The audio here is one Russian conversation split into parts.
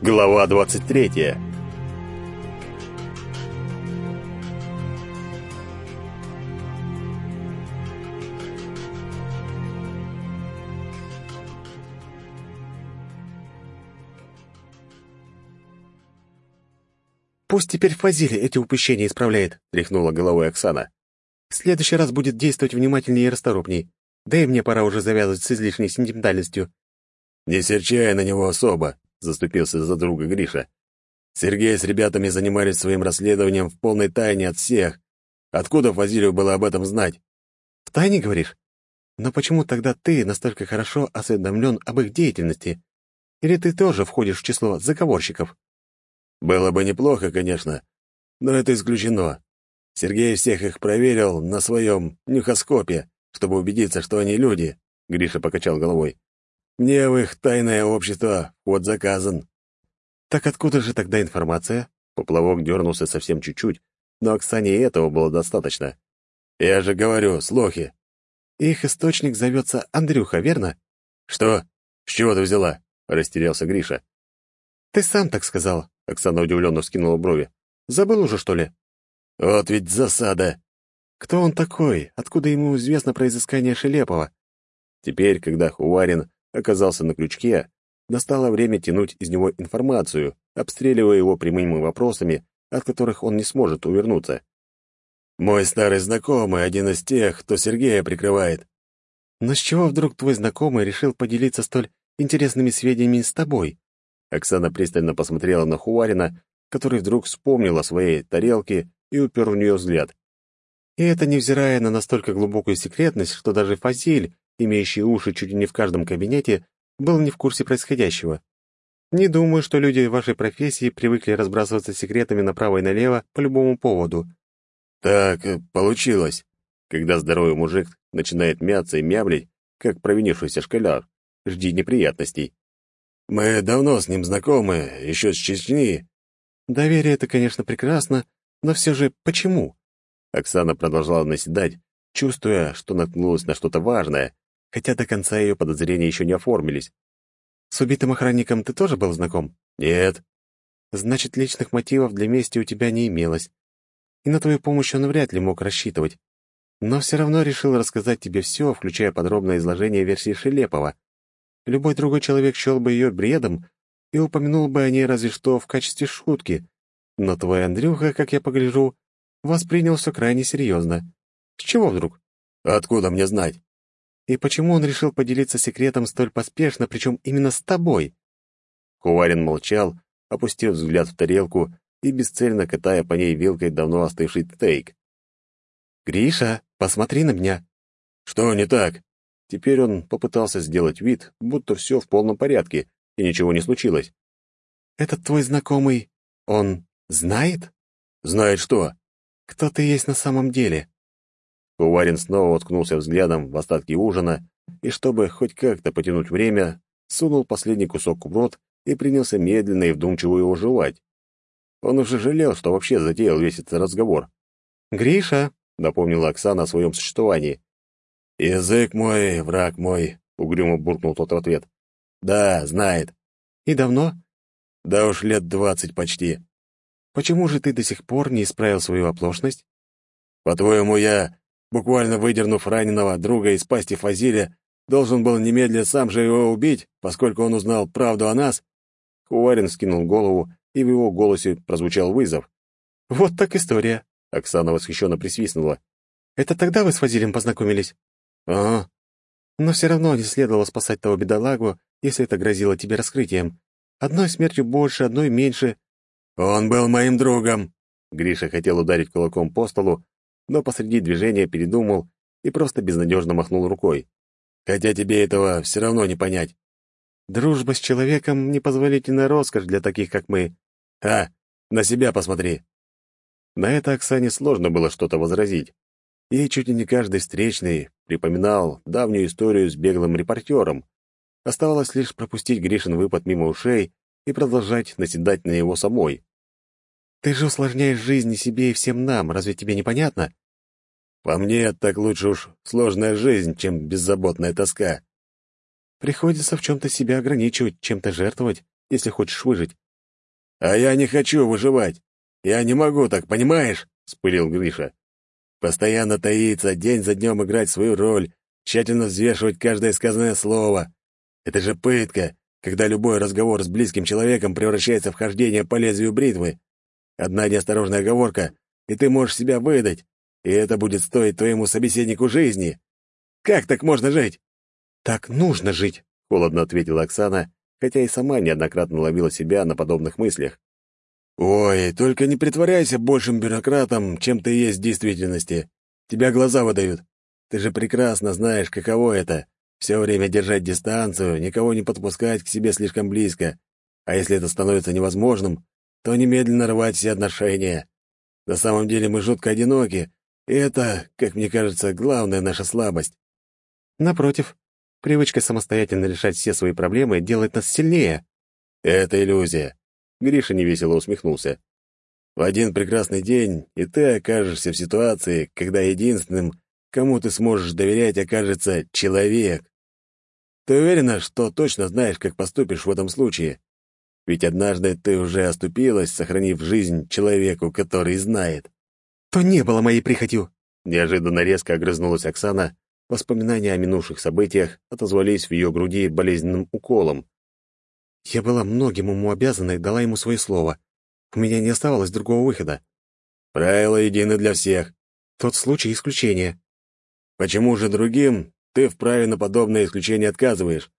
Глава 23. «Пусть теперь Фазили эти упущения исправляет», — тряхнула головой Оксана. «В следующий раз будет действовать внимательнее и расторопней. Да и мне пора уже завязывать с излишней сентиментальностью». «Не серчай на него особо», — заступился за друга Гриша. «Сергей с ребятами занимались своим расследованием в полной тайне от всех. Откуда Фазилию было об этом знать?» «В тайне, говоришь? Но почему тогда ты настолько хорошо осведомлен об их деятельности? Или ты тоже входишь в число заговорщиков?» Было бы неплохо, конечно, но это исключено. Сергей всех их проверил на своем нюхоскопе, чтобы убедиться, что они люди. Гриша покачал головой. Мне в их тайное общество вход заказан. Так откуда же тогда информация? Поплавок дернулся совсем чуть-чуть, но Оксане и этого было достаточно. Я же говорю, слухи. Их источник зовется Андрюха, верно? Что? С чего ты взяла? Растерялся Гриша. Ты сам так сказал. Оксана удивленно вскинула брови. «Забыл уже, что ли?» «Вот ведь засада!» «Кто он такой? Откуда ему известно про изыскание Шелепова?» Теперь, когда Хуварин оказался на крючке, настало время тянуть из него информацию, обстреливая его прямыми вопросами, от которых он не сможет увернуться. «Мой старый знакомый, один из тех, кто Сергея прикрывает». «Но с чего вдруг твой знакомый решил поделиться столь интересными сведениями с тобой?» Оксана пристально посмотрела на Хуварина, который вдруг вспомнил о своей тарелке и упер в нее взгляд. И это невзирая на настолько глубокую секретность, что даже Фазиль, имеющий уши чуть ли не в каждом кабинете, был не в курсе происходящего. Не думаю, что люди вашей профессии привыкли разбрасываться секретами направо и налево по любому поводу. Так э, получилось. Когда здоровый мужик начинает мяться и мямлить, как провинившийся школяр, жди неприятностей. Мы давно с ним знакомы, еще с Чечни. Доверие — это, конечно, прекрасно, но все же почему? Оксана продолжала наседать, чувствуя, что наткнулась на что-то важное, хотя до конца ее подозрения еще не оформились. С убитым охранником ты тоже был знаком? Нет. Значит, личных мотивов для мести у тебя не имелось. И на твою помощь он вряд ли мог рассчитывать. Но все равно решил рассказать тебе все, включая подробное изложение версии Шелепова. Любой другой человек счел бы ее бредом и упомянул бы о ней разве что в качестве шутки. Но твой Андрюха, как я погляжу, воспринял все крайне серьезно. С чего вдруг? Откуда мне знать? И почему он решил поделиться секретом столь поспешно, причем именно с тобой? Хуварин молчал, опустив взгляд в тарелку и бесцельно катая по ней вилкой давно остывший стейк. «Гриша, посмотри на меня!» «Что не так?» Теперь он попытался сделать вид, будто все в полном порядке, и ничего не случилось. «Этот твой знакомый, он знает?» «Знает что?» «Кто ты есть на самом деле?» Уварин снова уткнулся взглядом в остатки ужина и, чтобы хоть как-то потянуть время, сунул последний кусок в рот и принялся медленно и вдумчиво его жевать. Он уже жалел, что вообще затеял весь этот разговор. «Гриша», — напомнила Оксана о своем существовании, «Язык мой, враг мой», — угрюмо буркнул тот в ответ. «Да, знает». «И давно?» «Да уж лет двадцать почти». «Почему же ты до сих пор не исправил свою оплошность?» «По-твоему, я, буквально выдернув раненого друга из пасти Фазиля, должен был немедленно сам же его убить, поскольку он узнал правду о нас?» Хуварин скинул голову, и в его голосе прозвучал вызов. «Вот так история», — Оксана восхищенно присвистнула. «Это тогда вы с Фазилем познакомились?» «Ага». «Но все равно не следовало спасать того бедолагу, если это грозило тебе раскрытием. Одной смертью больше, одной меньше». «Он был моим другом!» Гриша хотел ударить кулаком по столу, но посреди движения передумал и просто безнадежно махнул рукой. «Хотя тебе этого все равно не понять». «Дружба с человеком — непозволительная роскошь для таких, как мы». «А, на себя посмотри». На это Оксане сложно было что-то возразить. Ей чуть ли не каждый встречный припоминал давнюю историю с беглым репортером. Оставалось лишь пропустить Гришин выпад мимо ушей и продолжать наседать на него самой. «Ты же усложняешь жизнь и себе, и всем нам, разве тебе не понятно?» «По мне, так лучше уж сложная жизнь, чем беззаботная тоска». «Приходится в чем-то себя ограничивать, чем-то жертвовать, если хочешь выжить. «А я не хочу выживать. Я не могу так, понимаешь?» — спылил Гриша. «Постоянно таиться, день за днем играть свою роль, тщательно взвешивать каждое сказанное слово. Это же пытка, когда любой разговор с близким человеком превращается в хождение по лезвию бритвы. Одна неосторожная оговорка, и ты можешь себя выдать, и это будет стоить твоему собеседнику жизни. Как так можно жить?» «Так нужно жить», — холодно ответила Оксана, хотя и сама неоднократно ловила себя на подобных мыслях. «Ой, только не притворяйся большим бюрократом, чем ты есть в действительности. Тебя глаза выдают. Ты же прекрасно знаешь, каково это — все время держать дистанцию, никого не подпускать к себе слишком близко. А если это становится невозможным, то немедленно рвать все отношения. На самом деле мы жутко одиноки, и это, как мне кажется, главная наша слабость. Напротив, привычка самостоятельно решать все свои проблемы делает нас сильнее. Это иллюзия. Гриша невесело усмехнулся. В один прекрасный день и ты окажешься в ситуации, когда единственным, кому ты сможешь доверять, окажется человек. Ты уверена, что точно знаешь, как поступишь в этом случае? Ведь однажды ты уже оступилась, сохранив жизнь человеку, который знает. То не было моей прихотью. Неожиданно резко огрызнулась Оксана. Воспоминания о минувших событиях отозвались в ее груди болезненным уколом. Я была многим ему обязана и дала ему свое слово. У меня не оставалось другого выхода. Правила едины для всех. Тот случай исключение. Почему же другим ты вправе на подобное исключение отказываешь?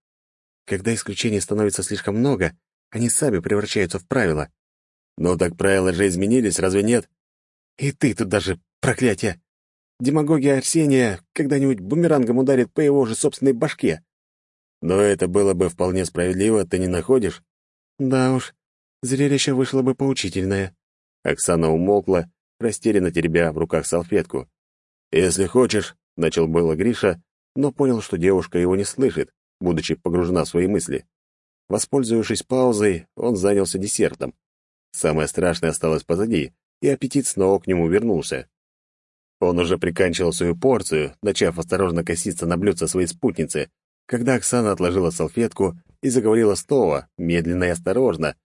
Когда исключений становится слишком много, они сами превращаются в правила. Ну так правила же изменились, разве нет? И ты тут даже, проклятие! Демагогия Арсения когда-нибудь бумерангом ударит по его же собственной башке. Но это было бы вполне справедливо, ты не находишь? Да уж, зрелище вышло бы поучительное. Оксана умолкла, растерянно теребя в руках салфетку. «Если хочешь», — начал было Гриша, но понял, что девушка его не слышит, будучи погружена в свои мысли. Воспользовавшись паузой, он занялся десертом. Самое страшное осталось позади, и аппетит снова к нему вернулся. Он уже приканчивал свою порцию, начав осторожно коситься на блюдце своей спутницы, когда Оксана отложила салфетку и заговорила снова, медленно и осторожно,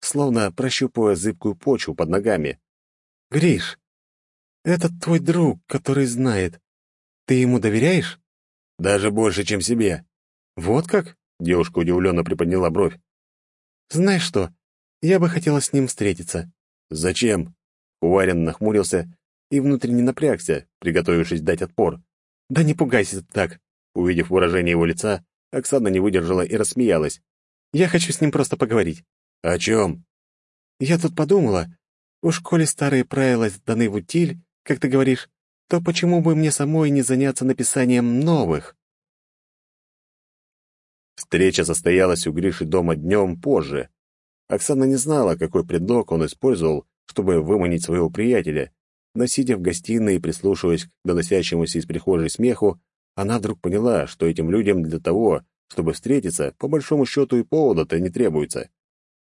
словно прощупывая зыбкую почву под ногами. «Гриш, это твой друг, который знает. Ты ему доверяешь?» «Даже больше, чем себе». «Вот как?» Девушка удивленно приподняла бровь. «Знаешь что, я бы хотела с ним встретиться». «Зачем?» Уварин нахмурился и внутренне напрягся, приготовившись дать отпор. «Да не пугайся так!» Увидев выражение его лица, Оксана не выдержала и рассмеялась. «Я хочу с ним просто поговорить». «О чем?» «Я тут подумала, уж коли старые правила сданы в утиль, как ты говоришь, то почему бы мне самой не заняться написанием новых?» Встреча состоялась у Гриши дома днем позже. Оксана не знала, какой предлог он использовал, чтобы выманить своего приятеля, но, сидя в гостиной и прислушиваясь к доносящемуся из прихожей смеху, она вдруг поняла, что этим людям для того, чтобы встретиться, по большому счету и повода-то не требуется.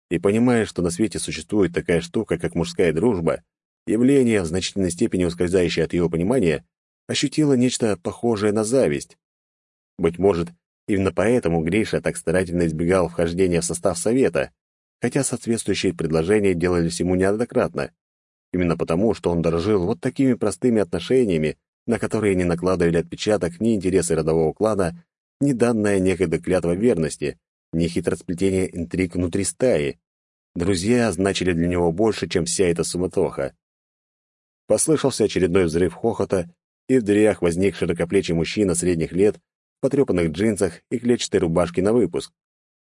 И понимая, что на свете существует такая штука, как мужская дружба, явление, в значительной степени ускользающее от ее понимания, ощутила нечто похожее на зависть. Быть может, Именно поэтому Гриша так старательно избегал вхождения в состав совета, хотя соответствующие предложения делались ему неоднократно. Именно потому, что он дорожил вот такими простыми отношениями, на которые не накладывали отпечаток ни интересы родового клана, ни данная некогда клятва верности, ни хитросплетение интриг внутри стаи. Друзья значили для него больше, чем вся эта суматоха. Послышался очередной взрыв хохота, и в дверях возник широкоплечий мужчина средних лет потрепанных джинсах и клетчатой рубашке на выпуск.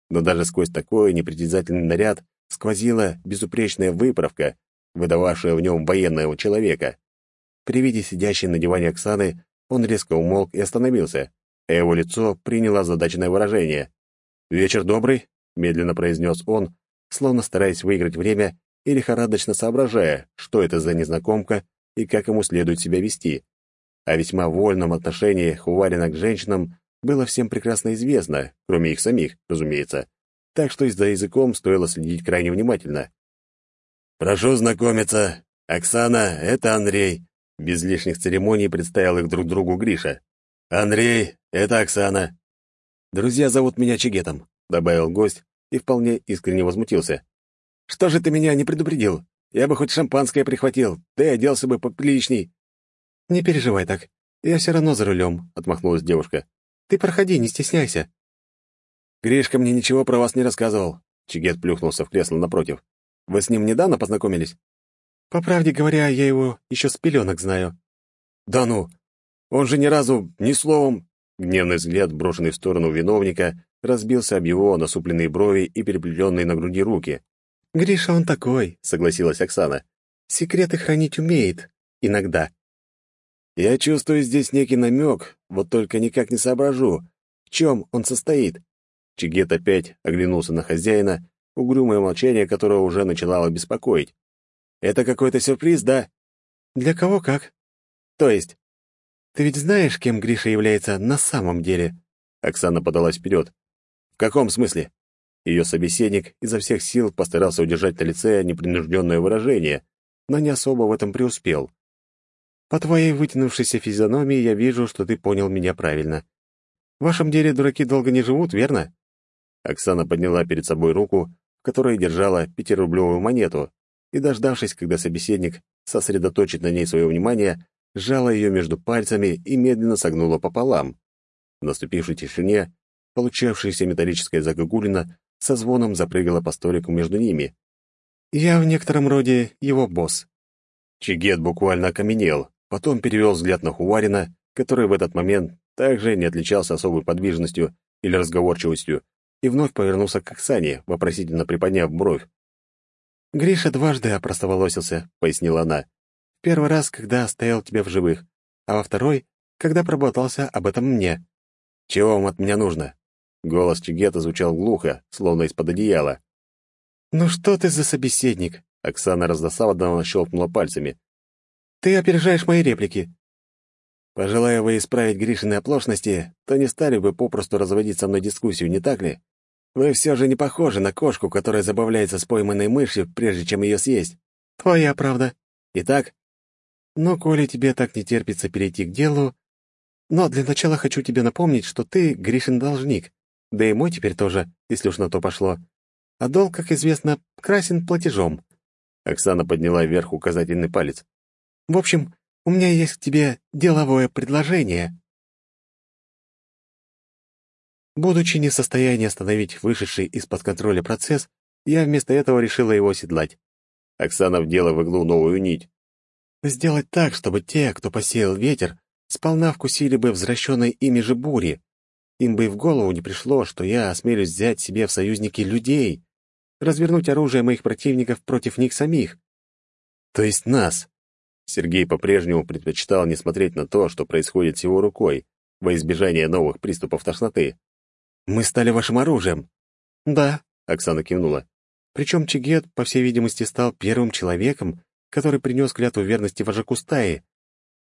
Но даже сквозь такой непритязательный наряд сквозила безупречная выправка, выдававшая в нем военного человека. При виде сидящей на диване Оксаны он резко умолк и остановился, а его лицо приняло задачное выражение. «Вечер добрый», — медленно произнес он, словно стараясь выиграть время и лихорадочно соображая, что это за незнакомка и как ему следует себя вести. О весьма вольном отношении Хуварина к женщинам было всем прекрасно известно, кроме их самих, разумеется, так что за языком стоило следить крайне внимательно. «Прошу знакомиться. Оксана — это Андрей», — без лишних церемоний представил их друг другу Гриша. «Андрей — это Оксана». «Друзья зовут меня Чигетом», — добавил гость и вполне искренне возмутился. Что же ты меня не предупредил? Я бы хоть шампанское прихватил, ты оделся бы поприличней». «Не переживай так. Я все равно за рулем», — отмахнулась девушка. «Ты проходи, не стесняйся». «Гришка мне ничего про вас не рассказывал». Чигет плюхнулся в кресло напротив. «Вы с ним недавно познакомились?» «По правде говоря, я его еще с пеленок знаю». «Да ну! Он же ни разу, ни словом...» Гневный взгляд, брошенный в сторону виновника, разбился об его насупленные брови и переплетенные на груди руки. «Гриша он такой», — согласилась Оксана. «Секреты хранить умеет. Иногда». «Я чувствую здесь некий намек, вот только никак не соображу, в чем он состоит». Чигет опять оглянулся на хозяина, угрюмое молчание которого уже начинало беспокоить. «Это какой-то сюрприз, да?» «Для кого как?» «То есть?» «Ты ведь знаешь, кем Гриша является на самом деле?» Оксана подалась вперед. «В каком смысле?» Ее собеседник изо всех сил постарался удержать на лице непринужденное выражение, но не особо в этом преуспел. «По твоей вытянувшейся физиономии я вижу, что ты понял меня правильно. В вашем деле дураки долго не живут, верно?» Оксана подняла перед собой руку, в которой держала пятирублевую монету, и, дождавшись, когда собеседник сосредоточит на ней свое внимание, сжала ее между пальцами и медленно согнула пополам. В наступившей тишине получавшаяся металлическая загогулина со звоном запрыгала по столику между ними. «Я в некотором роде его босс». Чигет буквально окаменел, потом перевел взгляд на Хуварина, который в этот момент также не отличался особой подвижностью или разговорчивостью, и вновь повернулся к Оксане, вопросительно приподняв бровь. «Гриша дважды опростоволосился», — пояснила она. «Первый раз, когда оставил тебя в живых, а во второй, когда проболтался об этом мне». «Чего вам от меня нужно?» Голос Чигета звучал глухо, словно из-под одеяла. «Ну что ты за собеседник?» Оксана раздосадованно щелкнула пальцами. «Ты опережаешь мои реплики». «Пожелая вы исправить Гришины оплошности, то не стали бы попросту разводить со мной дискуссию, не так ли? Вы все же не похожи на кошку, которая забавляется с пойманной мышью, прежде чем ее съесть». «Твоя правда». «Итак?» «Ну, коли тебе так не терпится перейти к делу... Но для начала хочу тебе напомнить, что ты Гришин должник. Да и мой теперь тоже, если уж на то пошло. А долг, как известно, красен платежом». Оксана подняла вверх указательный палец. «В общем, у меня есть к тебе деловое предложение». Будучи не в состоянии остановить вышедший из-под контроля процесс, я вместо этого решила его оседлать. Оксана вдела в иглу новую нить. «Сделать так, чтобы те, кто посеял ветер, сполна вкусили бы возвращенной ими же бури. Им бы и в голову не пришло, что я осмелюсь взять себе в союзники людей, развернуть оружие моих противников против них самих. То есть нас. Сергей по-прежнему предпочитал не смотреть на то, что происходит с его рукой, во избежание новых приступов тошноты. «Мы стали вашим оружием». «Да», — Оксана кивнула. «Причем Чигет, по всей видимости, стал первым человеком, который принес клятву верности вожаку стаи.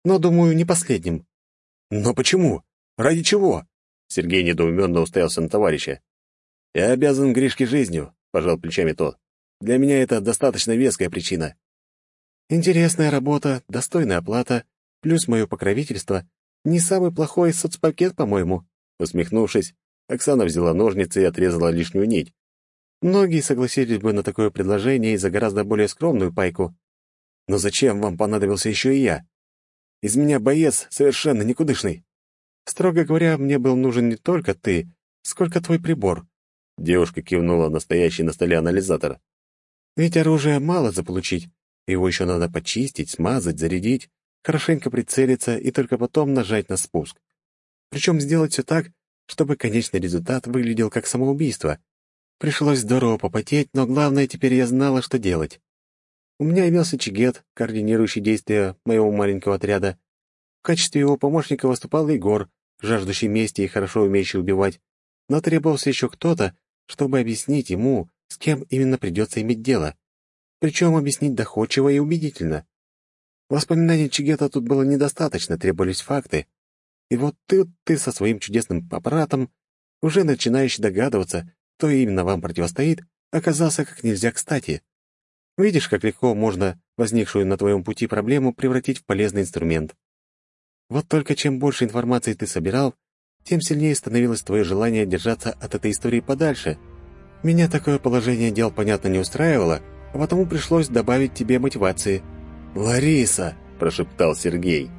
Но, думаю, не последним». «Но почему? Ради чего?» Сергей недоуменно уставился на товарища. «Я обязан Гришке жизнью», — пожал плечами тот. «Для меня это достаточно веская причина». «Интересная работа, достойная оплата, плюс мое покровительство. Не самый плохой соцпакет, по-моему». Усмехнувшись, Оксана взяла ножницы и отрезала лишнюю нить. «Многие согласились бы на такое предложение и за гораздо более скромную пайку. Но зачем вам понадобился еще и я? Из меня боец совершенно никудышный». Строго говоря, мне был нужен не только ты, сколько твой прибор. Девушка кивнула на стоящий на столе анализатор. Ведь оружие мало заполучить. Его еще надо почистить, смазать, зарядить, хорошенько прицелиться и только потом нажать на спуск. Причем сделать все так, чтобы конечный результат выглядел как самоубийство. Пришлось здорово попотеть, но главное, теперь я знала, что делать. У меня имелся чигет, координирующий действия моего маленького отряда, в качестве его помощника выступал Егор, жаждущий мести и хорошо умеющий убивать, но требовался еще кто-то, чтобы объяснить ему, с кем именно придется иметь дело. Причем объяснить доходчиво и убедительно. Воспоминаний Чигета тут было недостаточно, требовались факты. И вот ты, ты со своим чудесным аппаратом, уже начинающий догадываться, кто именно вам противостоит, оказался как нельзя кстати. Видишь, как легко можно возникшую на твоем пути проблему превратить в полезный инструмент. Вот только чем больше информации ты собирал, тем сильнее становилось твое желание держаться от этой истории подальше. Меня такое положение дел, понятно, не устраивало, а потому пришлось добавить тебе мотивации». «Лариса!» — прошептал Сергей.